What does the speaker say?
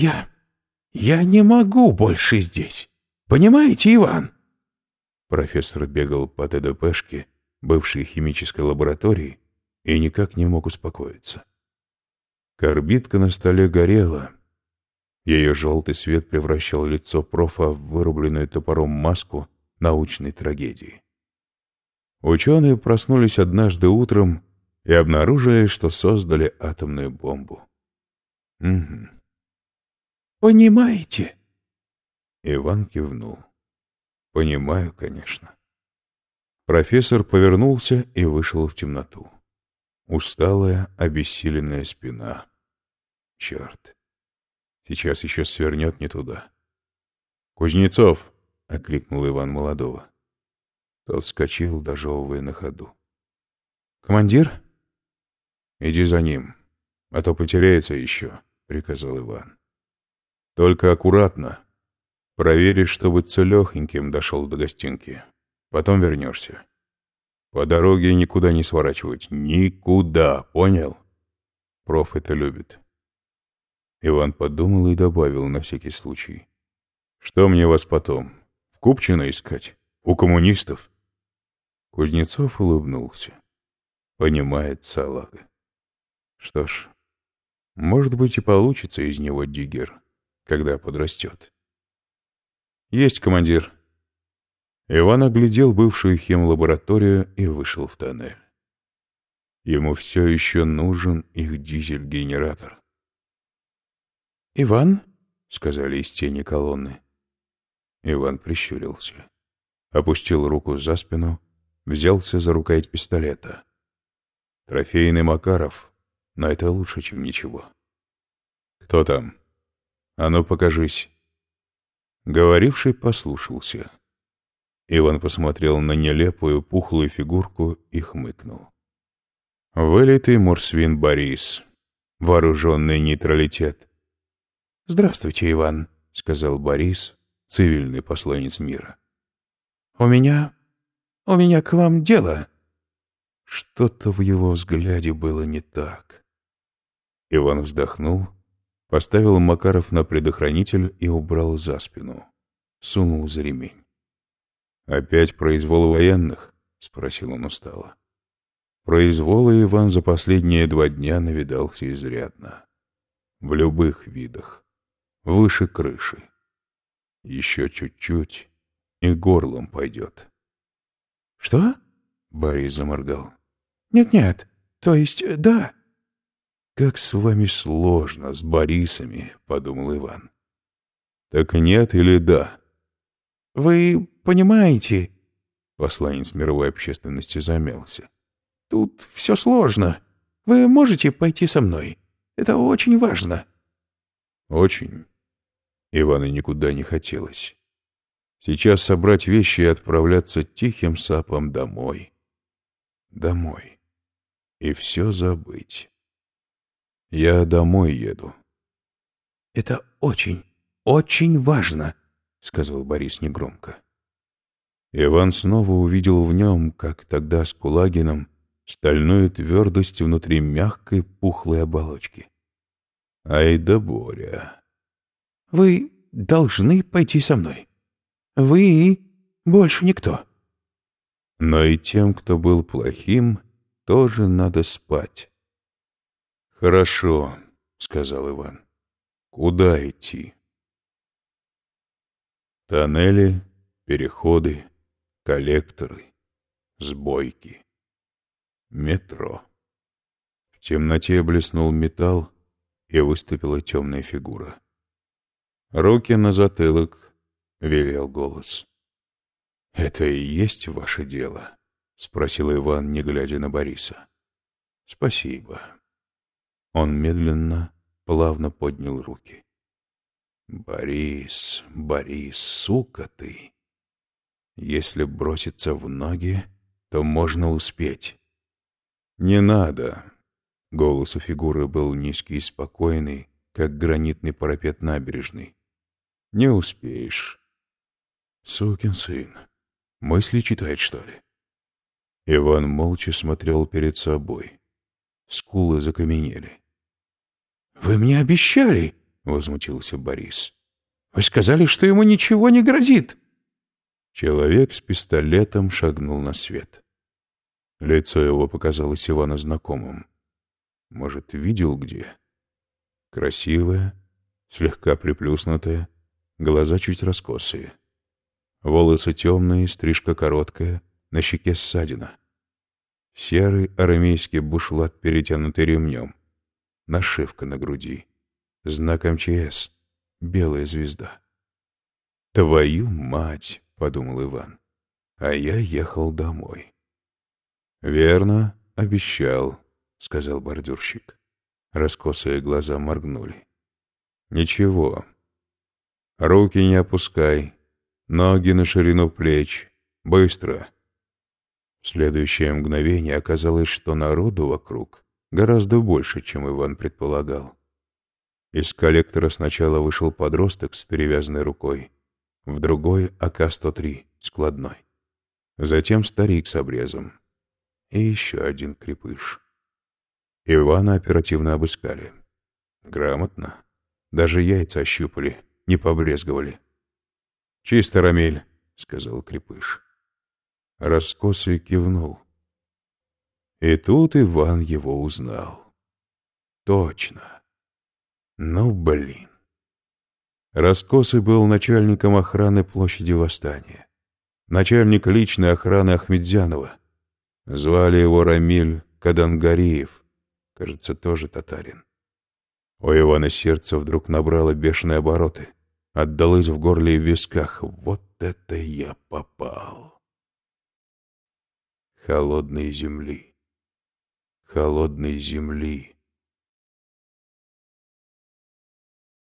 Я... я не могу больше здесь. Понимаете, Иван?» Профессор бегал по ТДПшке, бывшей химической лаборатории, и никак не мог успокоиться. Корбитка на столе горела. Ее желтый свет превращал лицо профа в вырубленную топором маску научной трагедии. Ученые проснулись однажды утром и обнаружили, что создали атомную бомбу. Угу. «Понимаете?» Иван кивнул. «Понимаю, конечно». Профессор повернулся и вышел в темноту. Усталая, обессиленная спина. Черт. Сейчас еще свернет не туда. «Кузнецов!» — окликнул Иван Молодого. Тот вскочил, дожевывая на ходу. «Командир?» «Иди за ним, а то потеряется еще», — приказал Иван. «Только аккуратно. Проверишь, чтобы целехеньким дошел до гостинки. Потом вернешься. По дороге никуда не сворачивать. Никуда, понял? Проф это любит». Иван подумал и добавил на всякий случай. «Что мне вас потом? В Купчино искать? У коммунистов?» Кузнецов улыбнулся. Понимает салага. Что ж, может быть и получится из него диггер, когда подрастет. Есть командир. Иван оглядел бывшую хемлабораторию и вышел в тоннель. Ему все еще нужен их дизель-генератор. «Иван?» — сказали из тени колонны. Иван прищурился, опустил руку за спину, взялся за рукоять пистолета. Трофейный Макаров, но это лучше, чем ничего. «Кто там? А ну, покажись!» Говоривший послушался. Иван посмотрел на нелепую пухлую фигурку и хмыкнул. Вылитый морсвин Борис. Вооруженный нейтралитет. «Здравствуйте, Иван», — сказал Борис, цивильный посланец мира. «У меня... у меня к вам дело». Что-то в его взгляде было не так. Иван вздохнул, поставил Макаров на предохранитель и убрал за спину. Сунул за ремень. «Опять произвол военных?» — спросил он устало. Произвола Иван за последние два дня навидался изрядно. В любых видах. Выше крыши. Еще чуть-чуть, и горлом пойдет. — Что? — Борис заморгал. Нет-нет, то есть да. Как с вами сложно, с Борисами, подумал Иван. Так нет или да? Вы понимаете, посланец мировой общественности замялся. Тут все сложно. Вы можете пойти со мной. Это очень важно. Очень. Ивану никуда не хотелось. Сейчас собрать вещи и отправляться тихим сапом домой. Домой и все забыть. Я домой еду. — Это очень, очень важно, — сказал Борис негромко. Иван снова увидел в нем, как тогда с Кулагином, стальную твердость внутри мягкой пухлой оболочки. Ай да Боря! — Вы должны пойти со мной. Вы и больше никто. Но и тем, кто был плохим, тоже надо спать. «Хорошо», — сказал Иван. «Куда идти?» Тоннели, переходы, коллекторы, сбойки. Метро. В темноте блеснул металл, и выступила темная фигура. «Руки на затылок», — велел голос. «Это и есть ваше дело?» — спросил Иван, не глядя на Бориса. — Спасибо. Он медленно, плавно поднял руки. — Борис, Борис, сука ты! Если броситься в ноги, то можно успеть. — Не надо! — голос у фигуры был низкий и спокойный, как гранитный парапет набережной. — Не успеешь. — Сукин сын. Мысли читает, что ли? — Иван молча смотрел перед собой. Скулы закаменели. — Вы мне обещали! — возмутился Борис. «Вы сказали, что ему ничего не грозит!» Человек с пистолетом шагнул на свет. Лицо его показалось Ивану знакомым. Может, видел где? Красивое, слегка приплюснутое, глаза чуть раскосые. Волосы темные, стрижка короткая, на щеке ссадина. Серый арамейский бушлат, перетянутый ремнем. Нашивка на груди. Знак МЧС. Белая звезда. «Твою мать!» — подумал Иван. А я ехал домой. «Верно, обещал», — сказал бордюрщик. Раскосые глаза моргнули. «Ничего. Руки не опускай. Ноги на ширину плеч. Быстро». Следующее мгновение оказалось, что народу вокруг гораздо больше, чем Иван предполагал. Из коллектора сначала вышел подросток с перевязанной рукой, в другой — АК-103, складной. Затем старик с обрезом. И еще один крепыш. Ивана оперативно обыскали. Грамотно. Даже яйца ощупали, не побрезговали. «Чисто, Рамиль», — сказал крепыш. Раскосый кивнул. И тут Иван его узнал. Точно. Ну, блин. Раскосый был начальником охраны площади Восстания. Начальник личной охраны Ахмедзянова. Звали его Рамиль Кадангариев. Кажется, тоже татарин. У Ивана сердце вдруг набрало бешеные обороты. Отдалось в горле и в висках. Вот это я попал. Холодной земли. Холодной земли